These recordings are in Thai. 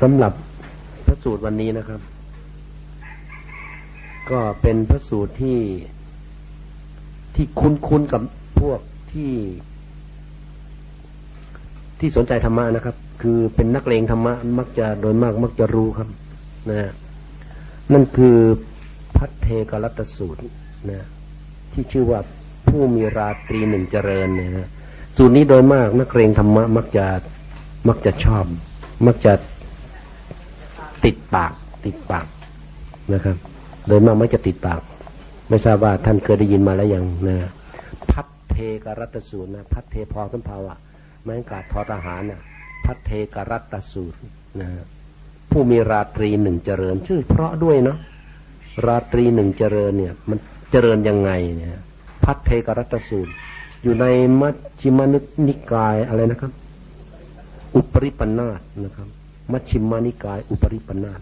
สำหรับพระสูตรวันนี้นะครับ ก็เป็นพระสูตรที่ที่คุ้นๆกับพวกที่ที่สนใจธรรมะนะครับ คือเป็นนักเลงธรรมะมักจะโดยมากมักจะรู้ครับนะนั่นคือพัทเทกรัตสูตรนะที่ชื่อว่าผู้มีราตรีหนึ่งเจริญเนี่ยนะสูตรนี้โดยมากนักเรียนธรรมะมักจะมักจะชอบ มักจะ ติดปาก ติดปากนะครับ โดยมากมักจะติดปาก ไม่ทราบว่าท่านเคยได้ยินมาแล้วยังนะพัทเทกรัตสูตรนะพัทเทพอสัมภาวะไม่กาดทอทหารนะพัทเทกรัตสูตรนะผู้มีราตรีหนึ่งเจริญ ชื่อเพราะด้วยเนาะราตรีหนึ่งเจริญเนี่ย มันเจริญยังไงเนี่ยพัทเทกรัตสูตร อยู่ในมัชฌิมานิกายอะไรนะครับ อุปริปันธาตนะครับ มัชฌิมานิกาย อุปริปนาต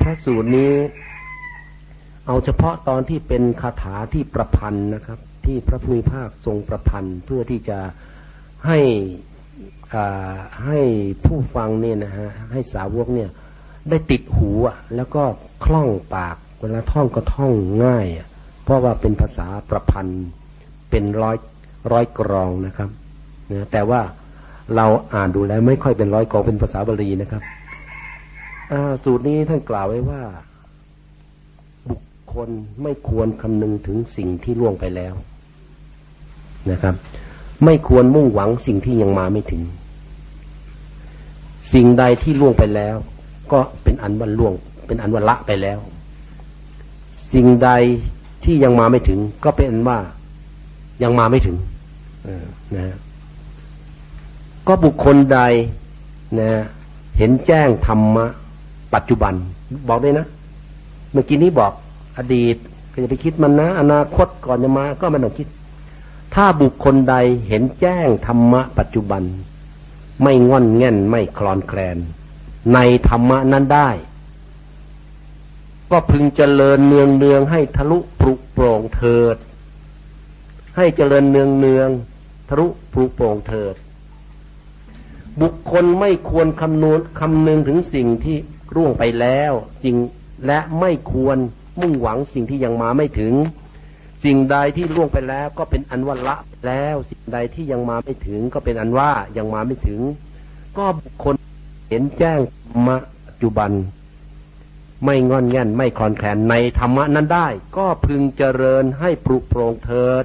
พระสูตรนี้ เอาเฉพาะตอนที่เป็นคาถาที่ประพันธ์นะครับ ที่พระภูมิภาคทรงประพันธ์เพื่อที่จะให้ให้ผู้ฟังเนี่ยนะฮะให้สาวกเนี่ยได้ติดหูแล้วก็คล่องปากเวลาท่องก็ท่องง่าย เพราะว่าเป็นภาษาประพันธ์เป็นร้อยร้อยกรองนะครับนะแต่ว่า เราอ่านดูแล้วไม่ค่อยเป็นร้อยกรองเป็นภาษาบาลีนะครับสูตรนี้ท่านกล่าวไว้ว่า บุคคลไม่ควรคำนึงถึงสิ่งที่ล่วงไปแล้วนะครับ ไม่ควรมุ่งหวังสิ่งที่ยังมาไม่ถึง สิ่งใดที่ล่วงไปแล้ว ก็เป็นอันวันล่วง เป็นอันวันละไปแล้ว สิ่งใดที่ยังมาไม่ถึง ก็เป็นว่ายังมาไม่ถึงนะ ก็บุคคลใดนะเห็นแจ้งธรรมะ ปัจจุบัน บอกได้นะ เมื่อกี้นี้บอกอดีตก็จะไปคิดมันนะ อนาคตก่อนจะมาก็ไม่ต้องคิด ถ้าบุคคลใดเห็นแจ้งธรรมะ ปัจจุบัน ไม่ง่อนแง่นไม่คลอนแคลน ในธรรมะนั้นได้ ก็พึงเจริญเนืองเนืองให้ทะลุปลุกโปร่งเถิด ให้เจริญเนืองเนืองทะลุปลุกโปร่งเถิด บุคคลไม่ควรคำนวณคำนึงถึงสิ่งที่ร่วงไปแล้วจริงและไม่ควรมุ่งหวังสิ่งที่ยังมาไม่ถึง สิ่งใดที่ล่วงไปแล้วก็เป็นอันว่าละแล้ว สิ่งใดที่ยังมาไม่ถึง ก็เป็นอันว่ายังมาไม่ถึง ก็บุคคลเห็นแจ้งมาปัจจุบัน ไม่งอนแง่นไม่คลอนแคลนในธรรมะนั้นได้ ก็พึงเจริญให้ปลุกโปรงเถิด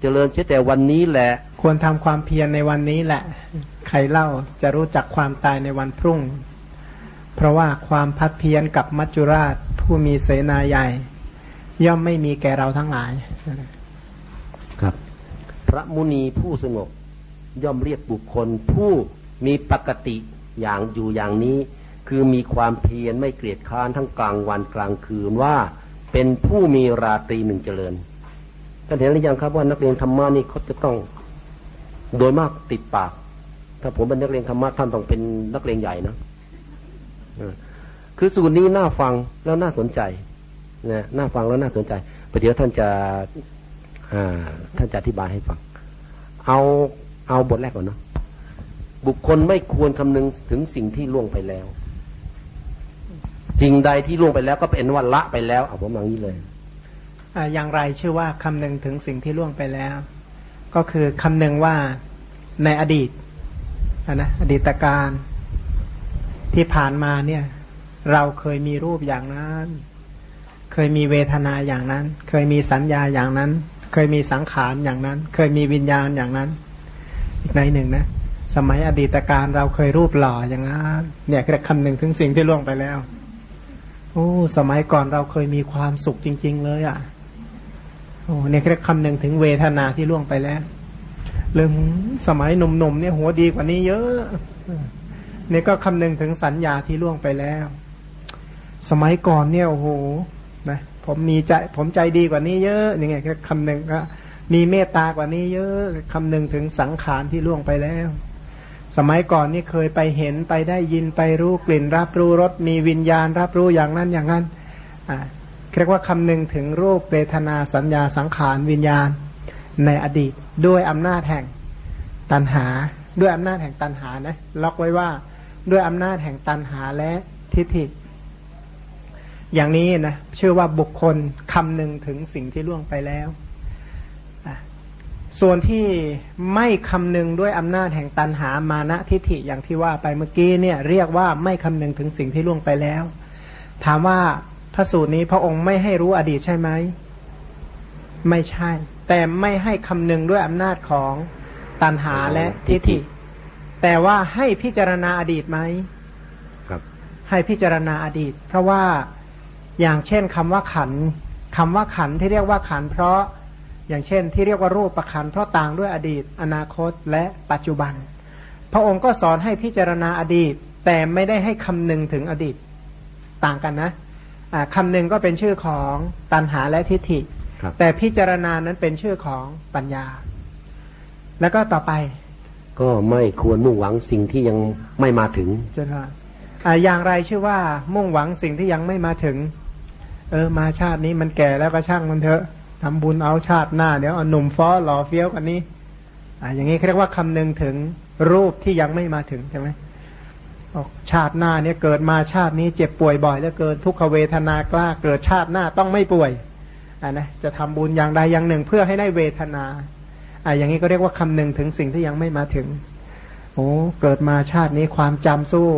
เจริญเช่แต่วันนี้แหละ ควรทำความเพียรในวันนี้แหละ รเล่าจะรู้จักความตายในวันพรุ่ง เพราะว่าความพัดเพียรกับมัจจุราชผู้มีเสนาใหญ่ ย่อมไม่มีแก่เราทั้งหลาย ครับ พระมุนีผู้สงบย่อมเรียกบุคคลผู้มีปกติอย่างอยู่อย่างนี้ คือมีความเพียรไม่เกลียดค้านทั้งกลางวันกลางคืนว่าเป็นผู้มีราตรีหนึ่งเจริญท่านเห็นหรือยังครับว่านักเรียนธรรมะนี่เขาจะต้อง โดยมากติดปาก ถ้าผมเป็นนักเรียนธรรมะท่านต้องเป็นนักเรียนใหญ่นะคือสูตรนี้น่าฟังแล้วน่าสนใจนะน่าฟังแล้วน่าสนใจประเดี๋ยวท่านจะท่านจะอธิบายให้ฟัง เอาเอาบทแรกก่อนเนาะบุคคลไม่ควรคำนึงถึงสิ่งที่ล่วงไปแล้ว สิ่งใดที่ล่วงไปแล้วก็เป็นวันละไปแล้วเอาผมอย่างนี้เลยอย่างไรชื่อว่าคำนึงถึงสิ่งที่ล่วงไปแล้ว ก็คือคำนึงว่าในอดีต อนะอดีตการที่ผ่านมาเนี่ย เราเคยมีรูปอย่างนั้น เคยมีเวทนาอย่างนั้น เคยมีสัญญาอย่างนั้น เคยมีสังขารอย่างนั้น เคยมีวิญญาณอย่างนั้น อีกในหนึ่งนะสมัยอดีตการเราเคยรูปหล่ออย่างนั้นเนี่ยคือคำหนึ่งถึงสิ่งที่ล่วงไปแล้วโอ้สมัยก่อนเราเคยมีความสุขจริง ๆ เลยอะโอ้เนี่ยแค่คำหนึ่งถึงเวทนาที่ล่วงไปแล้ว เรื่องสมัยหนุ่มๆเนี่ยหัวดีกว่านี้เยอะเนี่ยก็คำหนึ่งถึงสัญญาที่ล่วงไปแล้ว สมัยก่อนเนี่ยโอ้โหนะผมมีใจผมใจดีกว่านี้เยอะนี่ไงแค่คำหนึ่งก็มีเมตตากว่านี้เยอะคำหนึ่งถึงสังขารที่ล่วงไปแล้ว สมัยก่อนนี่เคยไปเห็นไปได้ยินไปรู้กลิ่น รับรู้รสมีวิญญาณ รับรู้อย่างนั้นอย่างนั้นอ่าเรียกว่าคำนึงถึงรูปเวทนาสัญญาสังขารวิญญาณ ในอดีตด้วยอำนาจแห่งตันหา ด้วยอำนาจแห่งตันหานะล็อกไว้ว่าด้วยอำนาจแห่งตันหาและทิฏฐิ อย่างนี้นะชื่อว่าบุคคลคำหนึ่งถึงสิ่งที่ล่วงไปแล้วส่วนที่ไม่คำนึงด้วยอำนาจแห่งตันหามานะทิฏฐิอย่างที่ว่าไปเมื่อกี้เนี่ย เรียกว่าไม่คำนึงถึงสิ่งที่ล่วงไปแล้ว ถามว่าพระสูตรนี้พระองค์ไม่ให้รู้อดีตใช่ไหม ไม่ใช่ แต่ไม่ให้คำนึงด้วยอำนาจของตันหาและทิฏฐิ แต่ว่าให้พิจารณาอดีตไหมครับ ให้พิจารณาอดีต เพราะว่าอย่างเช่นคำว่าขันคำว่าขันที่เรียกว่าขันเพราะอย่างเช่นที่เรียกว่ารูปประคันเพราะต่างด้วยอดีต อนาคตและปัจจุบัน พระองค์ก็สอนให้พิจารณาอดีต แต่ไม่ได้ให้คำนึงถึงอดีตต่างกันนะคำนึงก็เป็นชื่อของตัณหาและทิฏฐิ แต่พิจารณานั้นเป็นชื่อของปัญญา แล้วก็ต่อไป ก็ไม่ควรมุ่งหวังสิ่งที่ยังไม่มาถึงจะว่าอย่างไรชื่อว่า มุ่งหวังสิ่งที่ยังไม่มาถึง เออ มาชาตินี้มันแก่แล้วก็ช่างมันเถอะทำบุญเอาชาติหน้าเดี๋ยวเอาหนุ่มฟ้อหล่อเฟี้ยวกันนี้อ่าอย่างนี้เรียกว่าคำนึงถึงรูปที่ยังไม่มาถึงใช่ไหมชาติหน้าเนี่ยเกิดมาชาตินี้เจ็บป่วยบ่อยแล้วเกินทุกขเวทนากล้าเกิดชาติหน้าต้องไม่ป่วย อ่านะจะทำบุญอย่างใดอย่างหนึ่งเพื่อให้ได้เวทนาอ่าอย่างนี้ก็เรียกว่าคำนึงถึงสิ่งที่ยังไม่มาถึงโอ้เกิดมาชาตินี้ความจำสู้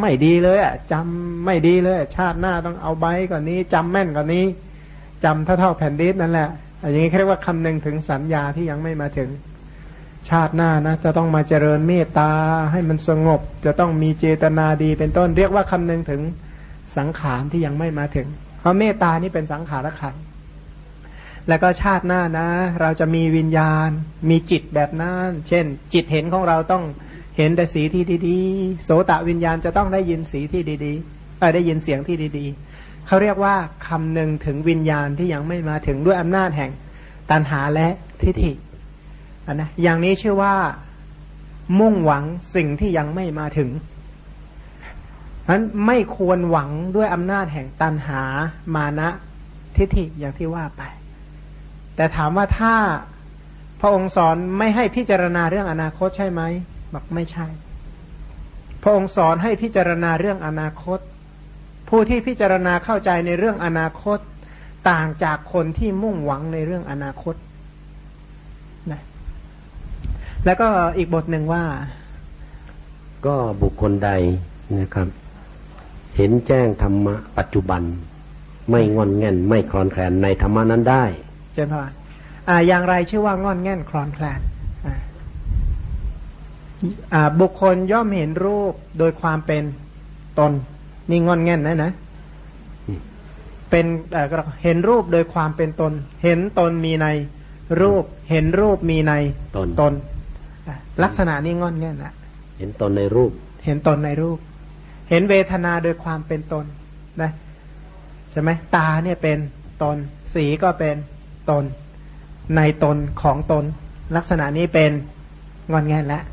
ไม่ดีเลยอะจำไม่ดีเลย ชาติหน้าต้องเอาใบก่อนนี้จำแม่นก่อนนี้จำเท่าเท่าแผ่นดินนั่นแหละอย่างนี้เรียกว่าคำนึงถึงสัญญาที่ยังไม่มาถึง ชาติหน้านะ จะต้องมาเจริญเมตตาให้มันสงบ จะต้องมีเจตนาดีเป็นต้น เรียกว่าคำนึงถึงสังขารที่ยังไม่มาถึง เพราะเมตตานี่เป็นสังขารขัน แล้วก็ชาติหน้านะ เราจะมีวิญญาณ มีจิตแบบนั้น เช่น จิตเห็นของเราต้องเห็นแต่สีที่ดีๆ โสตะวิญญาณจะต้องได้ยินสีที่ดีๆได้ยินเสียงที่ดีๆ เขาเรียกว่าคำหนึ่งถึงวิญญาณที่ยังไม่มาถึงด้วยอำนาจแห่งตัณหาและทิฏฐิอันนะอย่างนี้ชื่อว่ามุ่งหวังสิ่งที่ยังไม่มาถึงนั้นไม่ควรหวังด้วยอำนาจแห่งตัณหามานะทิฏฐิอย่างที่ว่าไป แต่ถามว่าถ้าพระองค์สอนไม่ให้พิจารณาเรื่องอนาคตใช่ไหมบอกไม่ใช่ พระองค์สอนให้พิจารณาเรื่องอนาคต ผู้ที่พิจารณาเข้าใจในเรื่องอนาคต ต่างจากคนที่มุ่งหวังในเรื่องอนาคตนะแล้วก็อีกบทหนึ่งว่า ก็บุคคลใดนะครับ เห็นแจ้งธรรมะปัจจุบัน ไม่งอนแง่นไม่คลอนแคลนในธรรมะนั้นได้ เจนพออ่าอย่างไรชื่อว่างอนแง่นคลอนแคลนอ่าบุคคลย่อมเห็นรูปโดยความเป็นตน นี่งอนแง่นนะนะเป็นเห็นรูปโดยความเป็นตน เห็นตนมีในรูป เห็นรูปมีในตนตนลักษณะนี้งอนแง่นนะเห็นตนในรูป เห็นตนในรูป เห็นเวทนาโดยความเป็นตนนะใช่ไหมตาเนี่ยเป็นตน สีก็เป็น ตน ในตนของตน ลักษณะนี้เป็นงอนแง่นแล้ว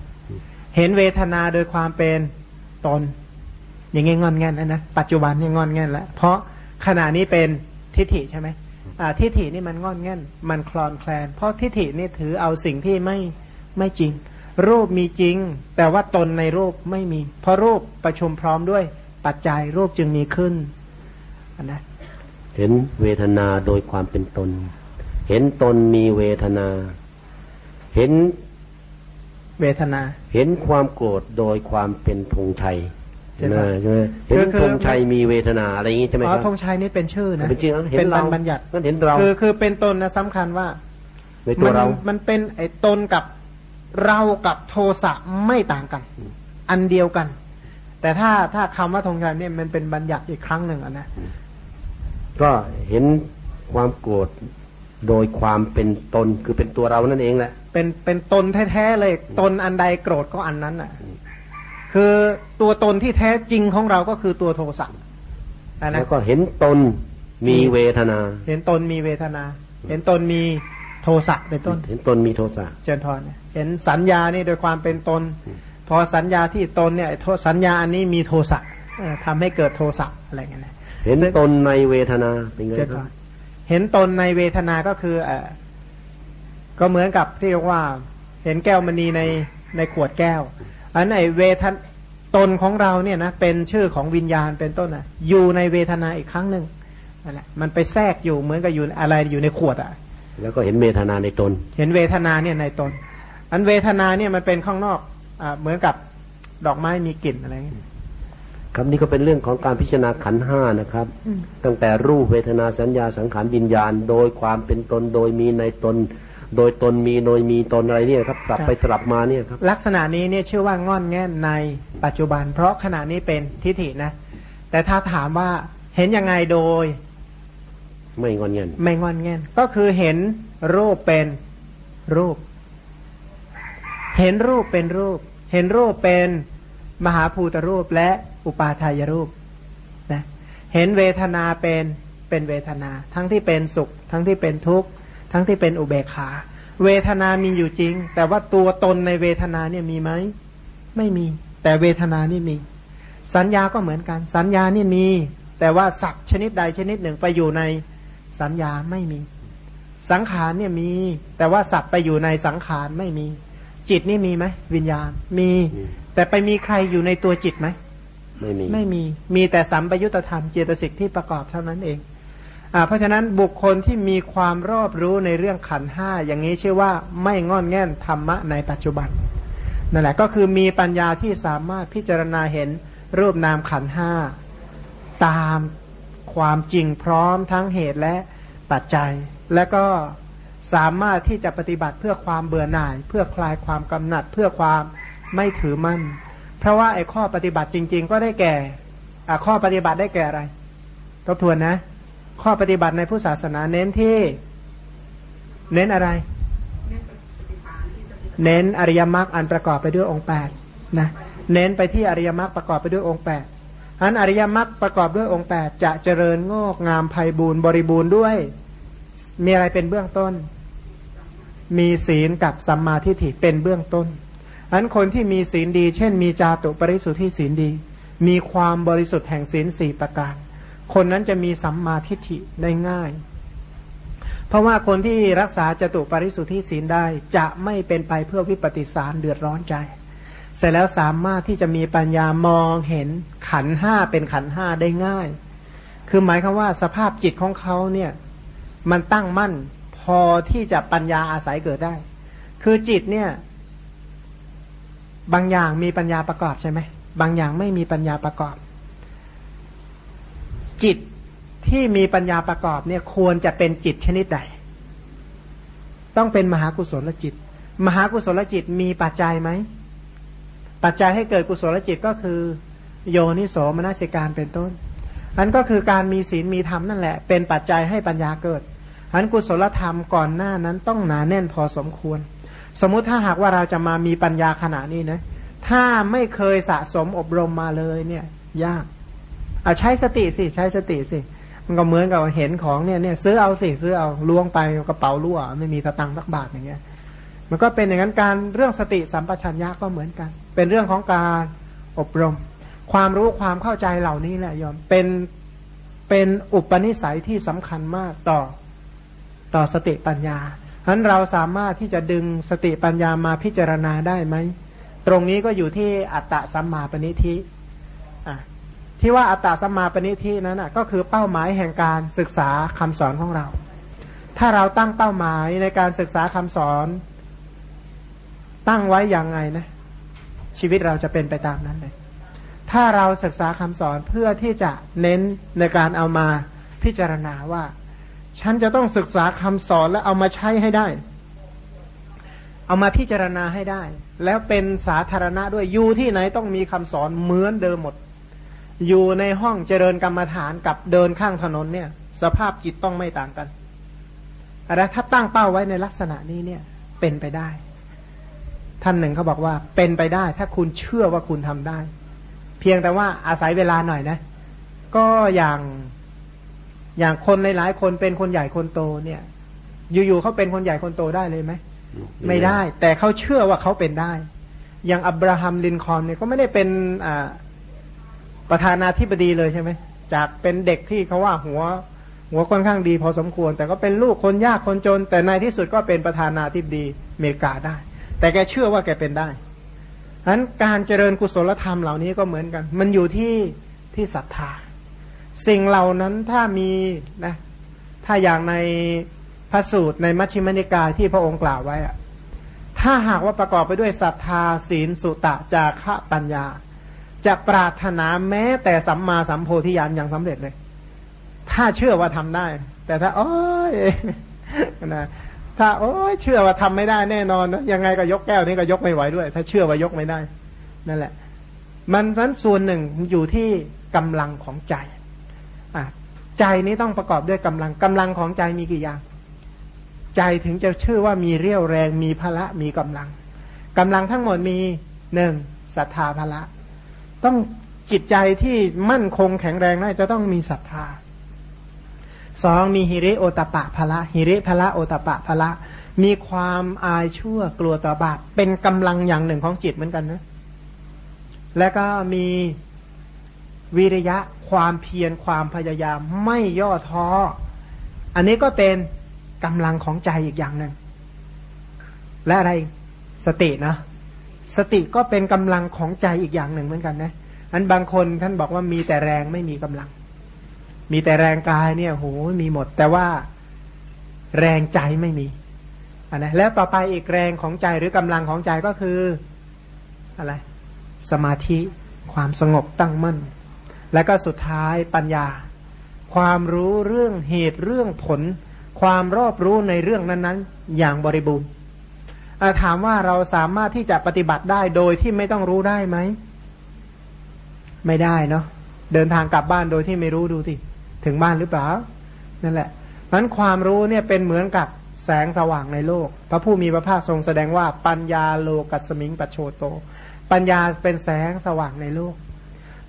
เห็นเวทนาโดยความเป็นตน อย่างงี้งอนแง่นแล้วนะปัจจุบันนี่งอนแง่นแล้วเพราะขณะนี้เป็นทิฏฐิใช่ไหมอ่าทิฏฐินี่มันงอนแง่นมันคลอนแคลน เพราะทิฏฐินี่ถือเอาสิ่งที่ไม่ไม่จริง รูปมีจริง แต่ว่าตนในรูปไม่มี เพราะรูปประชุมพร้อมด้วย ปัจจัยรูปจึงมีขึ้นนะเห็นเวทนาโดยความเป็นตน เห็นตนมีเวทนา เห็นเวทนา เห็นความโกรธโดยความเป็นธงชัยใช่ไหมใช่ไหมเห็นธงชัยมีเวทนาอะไรอย่างนี้ใช่ไหมครับธงชัยนี่เป็นชื่อนะเป็นจริงเห็นเราบัญญัติเห็นเราคือคือเป็นตนนะสำคัญว่าในตัวเรา มันเป็นไอ้ตนกับเรากับโทสะไม่ต่างกัน อันเดียวกัน แต่ถ้าถ้าคำว่าธงชัยเนี่ยมันเป็นบัญญัติอีกครั้งหนึ่งนะก็เห็นความโกรธ โดยความเป็นตนคือเป็นตัวเรานั่นเองแหละ เป็นเป็นตนแท้ๆเลย ตนอันใดโกรธก็อันนั้นอะ คือตัวตนที่แท้จริงของเราก็คือตัวโทสะแล้วก็เห็นตนมีเวทนา เห็นตนมีเวทนา เห็นตนมีโทสะเป็นต้น เห็นตนมีโทสะเจนพรเห็นสัญญานี่โดยความเป็นตน พอสัญญาที่ตนเนี่ยโทสัญญาอันนี้มีโทสะทำให้เกิดโทสะอะไรเงี้ยเห็นตนในเวทนาเป็นไงครับ เห็นตนในเวทนาก็คือเอก็เหมือนกับที่เรียกว่า เห็นแก้วมณีในในขวดแก้ว อันไหนเวทนตนของเราเนี่ยนะเป็นชื่อของวิญญาณเป็นต้นอะ อยู่ในเวทนาอีกครั้งหนึ่งนั่นแหละมันไปแทรกอยู่เหมือนกับอยู่อะไรอยู่ในขวดอะ แล้วก็เห็นเวทนาในตน เห็นเวทนาเนี่ยในตน อันเวทนาเนี่ยมันเป็นข้างนอกอ่าเหมือนกับดอกไม้มีกลิ่นอะไรเงี้ย ครับนี่ก็เป็นเรื่องของการพิจารณาขันธ์ห้านะครับ ตั้งแต่รูปเวทนาสัญญาสังขารวิญญาณ โดยความเป็นตนโดยมีในตน โดยตนมีโดยมีตนอะไรเนี่ยครับ กลับไปสลับมาเนี่ยครับ ลักษณะนี้เนี่ยชื่อว่างอนแง่นในปัจจุบัน เพราะขณะนี้เป็นทิฏฐินะ แต่ถ้าถามว่าเห็นยังไงโดย ไม่งอนเงินไม่งอนแง่นก็คือเห็นรูปเป็นรูป เห็นรูปเป็นรูป เห็นรูปเป็นมหาภูตรูปและ อุปาทายรูปนะเห็นเวทนาเป็นเป็นเวทนา ทั้งที่เป็นสุข ทั้งที่เป็นทุกข์ ทั้งที่เป็นอุเบกขา เวทนามีอยู่จริง แต่ว่าตัวตนในเวทนาเนี่ยมีไหมไม่มี แต่เวทนานี่มี สัญญาก็เหมือนกัน สัญญานี่มี แต่ว่าสัตว์ชนิดใดชนิดหนึ่งไปอยู่ในสัญญาไม่มี สังขารเนี่ยมี แต่ว่าสัตว์ไปอยู่ในสังขารไม่มี จิตนี่มีไหมวิญญาณมี แต่ไปมีใครอยู่ในตัวจิตไหม ไม่มีไม่มีมีแต่สัมปยุตธรรมเจตสิกที่ประกอบเท่านั้นเองอ่าเพราะฉะนั้นบุคคลที่มีความรอบรู้ในเรื่องขันห้าอย่างนี้ชื่อว่าไม่งอนแง่นธรรมะในปัจจุบันนั่นแหละก็คือมีปัญญาที่สามารถพิจารณาเห็นรูปนามขันห้าตามความจริงพร้อมทั้งเหตุและปัจจัย และก็สามารถที่จะปฏิบัติเพื่อความเบื่อหน่าย เพื่อคลายความกำหนัดเพื่อความไม่ถือมั่น เพราะว่าไอ้ข้อปฏิบัติจริง ๆ ก็ได้แก่ข้อปฏิบัติได้แก่อะไรทบทวนนะ ข้อปฏิบัติในพุทธศาสนาเน้นที่ เน้นอะไร เน้นอริยมรรคอันประกอบไปด้วยองค์แปดนะเน้นไปที่อริยมรรคประกอบไปด้วยองค์แปดอันอริยมรรคประกอบด้วยองค์แปดจะเจริญงอกงามไพ่บูรณ์บริบูรณ์ด้วย มีอะไรเป็นเบื้องต้น มีศีลกับสัมมาทิฏฐิเป็นเบื้องต้น อันคนที่มีศีลดี เช่น มีจาตุปริสุทธิศีลดี มีความบริสุทธิ์แห่งศีลสี่ประการ คนนั้นจะมีสัมมาทิฏฐิได้ง่าย เพราะว่าคนที่รักษาจตุปริสุทธิศีลได้จะไม่เป็นไปเพื่อวิปฏิสารเดือดร้อนใจ เสร็จแล้วสามารถที่จะมีปัญญามองเห็นขันห้าเป็นขันห้าได้ง่าย คือหมายคือว่าสภาพจิตของเขาเนี่ยมันตั้งมั่นพอที่จะปัญญาอาศัยเกิดได้ คือจิตเนี่ย บางอย่างมีปัญญาประกอบใช่ไหม บางอย่างไม่มีปัญญาประกอบ จิตที่มีปัญญาประกอบเนี่ยควรจะเป็นจิตชนิดใด ต้องเป็นมหากุศลจิต มหากุศลจิตมีปัจจัยไหม ปัจจัยให้เกิดกุศลจิตก็คือ โยนิโสมนสิการเป็นต้นอันก็คือการมีศีลมีธรรมนั่นแหละ เป็นปัจจัยให้ปัญญาเกิดอันกุศลธรรมก่อนหน้านั้นต้องหนาแน่นพอสมควร สมมุติถ้าหากว่าเราจะมามีปัญญาขณะนี้นะ ถ้าไม่เคยสะสมอบรมมาเลยเนี่ย ยากเอาใช้สติสิใช้สติสิมันก็เหมือนกับเห็นของเนี่ยเนี่ยซื้อเอาสิซื้อเอาล้วงไปกระเป๋ารั่วไม่มีสตังสักบาทอย่างเงี้ย มันก็เป็นอย่างนั้นการเรื่องสติสัมปชัญญะก็เหมือนกัน เป็นเรื่องของการอบรม ความรู้ความเข้าใจเหล่านี้แหละยอมเป็นเป็นอุปนิสัยที่สำคัญมากต่อต่อสติปัญญา ฉะนั้นเราสามารถที่จะดึงสติปัญญามาพิจารณาได้ไหม ตรงนี้ก็อยู่ที่อัตตะสัมมาปณิทิที่ว่าอัตตาสัมมาปณิทินั้นนะก็คือเป้าหมายแห่งการศึกษาคำสอนของเรา ถ้าเราตั้งเป้าหมายในการศึกษาคำสอน ตั้งไว้อย่างไงนะ ชีวิตเราจะเป็นไปตามนั้นเลย ถ้าเราศึกษาคำสอนเพื่อที่จะเน้นในการเอามาพิจารณาว่า ฉันจะต้องศึกษาคำสอนและเอามาใช้ให้ได้ เอามาพิจารณาให้ได้ แล้วเป็นสาธารณะด้วยอยู่ที่ไหนต้องมีคำสอนเหมือนเดิมหมด อยู่ในห้องเจริญกรรมฐานกับเดินข้างถนนเนี่ย สภาพจิตต้องไม่ต่างกันอะไรถ้าตั้งเป้าไว้ในลักษณะนี้เนี่ย เป็นไปได้ ท่านหนึ่งเขาบอกว่า เป็นไปได้ ถ้าคุณเชื่อว่าคุณทำได้ เพียงแต่ว่าอาศัยเวลาหน่อยนะ ก็อย่าง อย่างคนหลายๆคนเป็นคนใหญ่คนโตเนี่ย อยู่ๆเขาเป็นคนใหญ่คนโตได้เลยไหมไม่ได้ แต่เขาเชื่อว่าเขาเป็นได้ อย่างอับราฮัมลินคอล์นเนี่ยก็ไม่ได้เป็นอ่าประธานาธิบดีเลยใช่ไหมจากเป็นเด็กที่เขาว่าหัว หัวค่อนข้างดีพอสมควร แต่ก็เป็นลูกคนยากคนจน แต่ในที่สุดก็เป็นประธานาธิบดีอเมริกาได้ แต่แกเชื่อว่าแกเป็นได้ฉะนั้นการเจริญกุศลธรรมเหล่านี้ก็เหมือนกัน มันอยู่ที่ที่ศรัทธา สิ่งเหล่านั้นถ้ามีนะถ้าอย่างในพระสูตรในมัชฌิมนิกายที่พระองค์กล่าวไว้อะถ้าหากว่าประกอบไปด้วยศรัทธาศีลสุตะจาระปัญญา จะปรารถนาแม้แต่สัมมาสัมโพธิญาณอย่างสำเร็จเลย ถ้าเชื่อว่าทำได้ แต่ถ้าโอ้ยนะถ้าโอ้ยเชื่อว่าทำไม่ได้แน่นอนนะยังไงก็ยกแก้วนี้ก็ยกไม่ไหวด้วย ถ้าเชื่อว่ายกไม่ได้ นั่นแหละ มันนั้นส่วนหนึ่งอยู่ที่กำลังของใจ ใจนี้ต้องประกอบด้วยกำลังกำลังของใจมีกี่อย่าง ใจถึงจะชื่อว่ามีเรี่ยวแรงมีพละมีกำลังกำลังทั้งหมดมีหนึ่งศรัทธาพละ ต้องจิตใจที่มั่นคงแข็งแรงได้จะต้องมีศรัทธาสองมีฮิริโอตปะพละฮิริพละโอตปะพละ มีความอายชั่วกลัวต่อบาปเป็นกำลังอย่างหนึ่งของจิตเหมือนกันนะ แล้วก็มีวิริยะ ความเพียรความพยายามไม่ย่อท้อ อันนี้ก็เป็นกำลังของใจอีกอย่างหนึ่ง และอะไรสตินะสติก็เป็นกำลังของใจอีกอย่างหนึ่งเหมือนกันนะอันบางคนท่านบอกว่ามีแต่แรงไม่มีกำลัง มีแต่แรงกายเนี่ยโหมีหมด แต่ว่าแรงใจไม่มีอันนะแล้วต่อไปอีกแรงของใจหรือกำลังของใจก็คืออะไร สมาธิความสงบตั้งมั่น และก็สุดท้ายปัญญา ความรู้เรื่องเหตุเรื่องผล ความรอบรู้ในเรื่องนั้นๆ อย่างบริบูรณ์ถามว่าเราสามารถที่จะปฏิบัติได้โดยที่ไม่ต้องรู้ได้ไหม ไม่ได้เนาะเดินทางกลับบ้านโดยที่ไม่รู้ดูสิถึงบ้านหรือเปล่า นั่นแหละนั้นความรู้เนี่ยเป็นเหมือนกับแสงสว่างในโลก พระผู้มีพระภาคทรงแสดงว่าปัญญาโลกัสมิงปัจโชโต ปัญญาเป็นแสงสว่างในโลก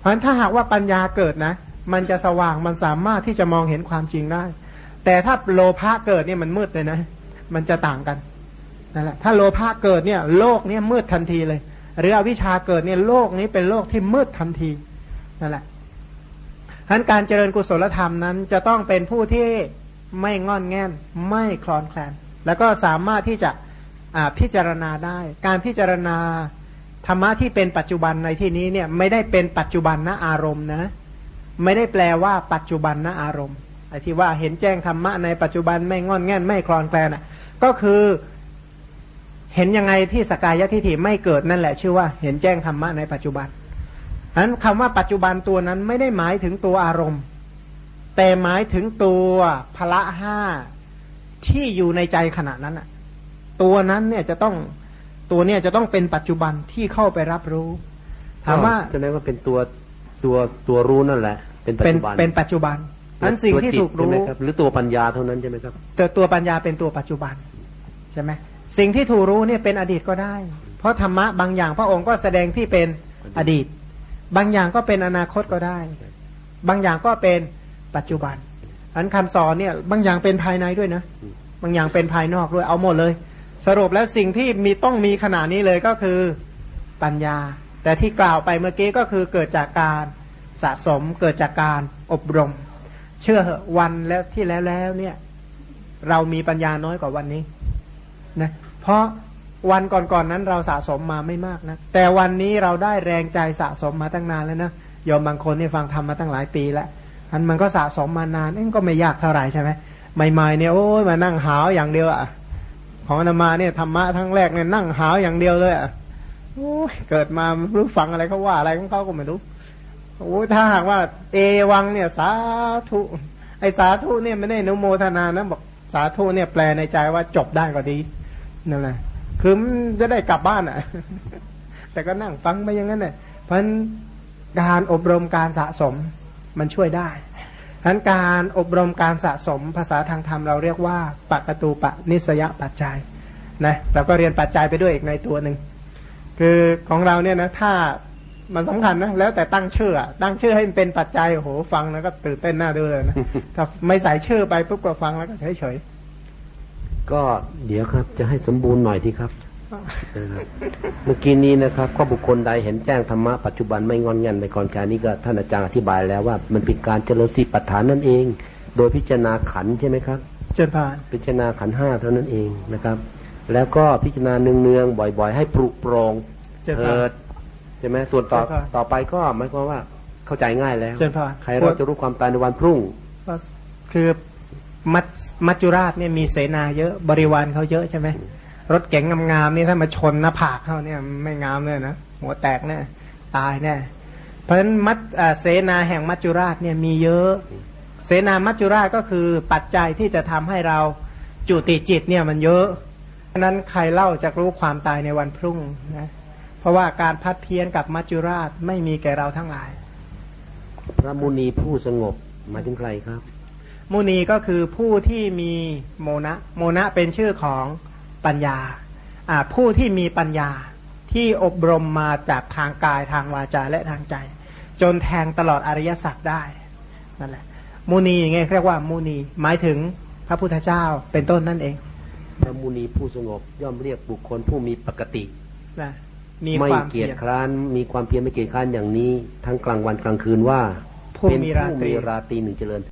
เพราะฉะนั้นถ้าหากว่าปัญญาเกิดนะ มันจะสว่างมันสามารถที่จะมองเห็นความจริงได้ แต่ถ้าโลภะเกิดเนี่ยมันมืดเลยนะ มันจะต่างกันนั่นแหละถ้าโลภะเกิดเนี่ย โลกเนี่ยมืดทันทีเลย หรืออวิชาเกิดเนี่ยโลกนี้เป็นโลกที่มืดทันทีนั่นแหละฉะนั้นการเจริญกุศลธรรมนั้น จะต้องเป็นผู้ที่ไม่งอนแง่นไม่คลอนแคลนแล้วก็สามารถที่จะพิจารณาได้ การพิจารณา ธรรมะที่เป็นปัจจุบันในที่นี้เนี่ยไม่ได้เป็นปัจจุบันนะอารมณ์นะ ไม่ได้แปลว่าปัจจุบันนะอารมณ์ไอ้ที่ว่าเห็นแจ้งธรรมะในปัจจุบันไม่งอนแง่นไม่คลอนแคลนอะ ก็คือเห็นยังไงที่สกายทิฏฐิไม่เกิดนั่นแหละ ชื่อว่าเห็นแจ้งธรรมะในปัจจุบันนั้นคำว่าปัจจุบันตัวนั้นไม่ได้หมายถึงตัวอารมณ์ แต่หมายถึงตัวพละห้าที่อยู่ในใจขณะนั้นอะ ตัวนั้นเนี่ยจะต้อง ตัวเนี่ยจะต้องเป็นปัจจุบันที่เข้าไปรับรู้ถามว่าจะเรียกว่าเป็นตัวตัวตัวรู้นั่นแหละ เป็นปัจจุบันเป็นปัจจุบันนั้นสิ่งที่ถูกรู้หรือตัวปัญญาเท่านั้นใช่ไหมครับแต่ตัวปัญญาเป็นตัวปัจจุบันใช่ไหมสิ่งที่ถูกรู้เนี่ยเป็นอดีตก็ได้ เพราะธรรมะบางอย่างพระองค์ก็แสดงที่เป็นอดีต บางอย่างก็เป็นอนาคตก็ได้ บางอย่างก็เป็นปัจจุบันอันคำสอนเนี่ยบางอย่างเป็นภายในด้วยนะ บางอย่างเป็นภายนอกด้วยเอาหมดเลย สรุปแล้วสิ่งที่มีต้องมีขนาดนี้เลยก็คือปัญญา แต่ที่กล่าวไปเมื่อกี้ก็คือเกิดจากการสะสมเกิดจากการอบรม เชื่อวันแล้วที่แล้วแล้วเนี่ย เรามีปัญญาน้อยกว่าวันนี้นะเพราะวันก่อนๆนนั้นเราสะสมมาไม่มากนะแต่วันนี้เราได้แรงใจสะสมมาตั้งนานแล้วนะยอมบางคนนี่ฟังทำมาตั้งหลายปีแล้วอันมันก็สะสมมานานเองก็ไม่ยากเท่าไหร่ใช่ไหมใหม่ๆเนี่ยโอ้ยมานั่งหาวอย่างเดียวอะ ของอนามาเนี่ยธรรมะทั้งแรกเนี่ยนั่งหาวอย่างเดียวเลยอะโอ้ยเกิดมารู้ฟังอะไรเขาว่าอะไรของเขาก็ไม่รู้โอ้ถ้าหากว่า เอวังเนี่ย สาธุไอสาธุเนี่ยไม่ได้นุโมทนานะบอกสาธุเนี่ยแปลในใจว่าจบได้ก็ดีนั่นแหละคือจะได้กลับบ้านอะ แต่ก็นั่งฟังไปอย่างนั้นเนี่ยเพราะการอบรมการสะสมมันช่วยได้ นั้นการอบรมการสะสมภาษาทางธรรมเราเรียกว่าปัจตูปนิสยปัจจัยนะเราก็เรียนปัจจัยไปด้วยอีกในตัวหนึ่งคือของเราเนี่ยนะถ้ามันสำคัญนะแล้วแต่ตั้งชื่อตั้งชื่อให้มันเป็นปัจจัยโอ้โหฟังแล้วก็ตื่นเต้นหน้าดูเลยนะถ้าไม่ใส่ชื่อไปปุ๊บก็ฟังแล้วก็เฉยเฉยก็เดี๋ยวครับ จะให้สมบูรณ์หน่อยที่ครับ เมื่อกี้นี้นะครับข้อบุคคลใดเห็นแจ้งธรรมะปัจจุบันไม่งอนงันในกรการนี้ก็ท่านอาจารย์อธิบายแล้วว่า มันเป็นการเจริญสีปัฏฐานนั่นเอง โดยพิจารณาขันใช่ไหมครับเจริญานพิจารณาขันห้าเท่านั้นเองนะครับ แล้วก็พิจารณาเนืองๆบ่อย ๆ ให้ปรุโปรงเกิดใช่ไหมส่วนต่อใช่ครับต่อไปก็หมายความว่าเข้าใจง่ายแล้วเชิญพรใครเราจะรู้ความตายในวันพรุ่งก็คือมัจมัจจุราชเนี่ยมีเสนาเยอะบริวารเขาเยอะใช่ไหม รถเก๋งงามๆนี่ถ้ามาชนหน้าผากเขาเนี่ยไม่งามเลยนะหัวแตกแน่ตายแน่เพราะฉะนั้นมัจอ่าเสนาแห่งมัจจุราชเนี่ยมีเยอะ เสนามัจจุราชก็คือปัจจัยที่จะทำให้เราจุติจิตเนี่ยมันเยอะฉะนั้นใครเล่าจะรู้ความตายในวันพรุ่งนะเพราะว่าการพัดเพี้ยนกับมัจจุราชไม่มีแก่เราทั้งหลาย พระมุนีผู้สงบหมายถึงใครครับ มุนีก็คือผู้ที่มีโมนะโมนะเป็นชื่อของ ปัญญาอ่าผู้ที่มีปัญญาที่อบรมมาจากทางกายทางวาจาและทางใจ จนแทงตลอดอริยสัจได้นั่นแหละมุนีไงเรียกว่ามุนีหมายถึงพระพุทธเจ้าเป็นต้นนั่นเองพระมุนีผู้สงบย่อมเรียกบุคคลผู้มีปกตินะมีไม่ความเกีเพียยจรคร้านมีความเพียรไม่เกียจคร้านอย่างนี้ ทั้งกลางวันกลางคืนว่าผู้เป็นมีราผู้ตรีมีราตรีหนึ่งเจริญ